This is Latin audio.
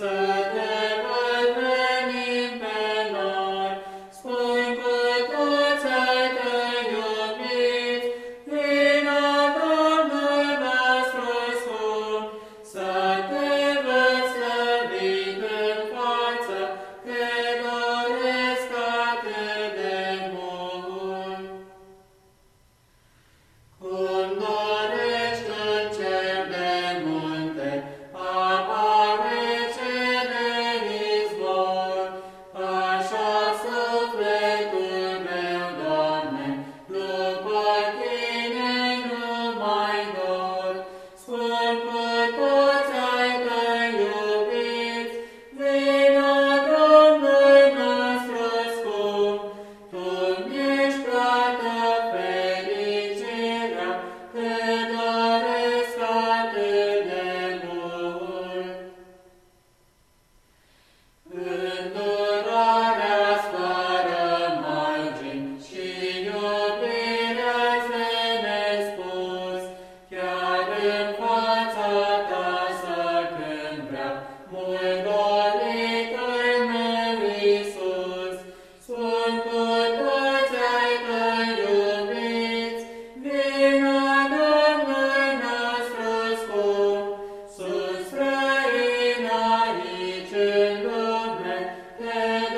So. Bueno le teme mi sus, son por tu ใจไกลอยู่ดิ, me nada na nosso sus, susprina richelode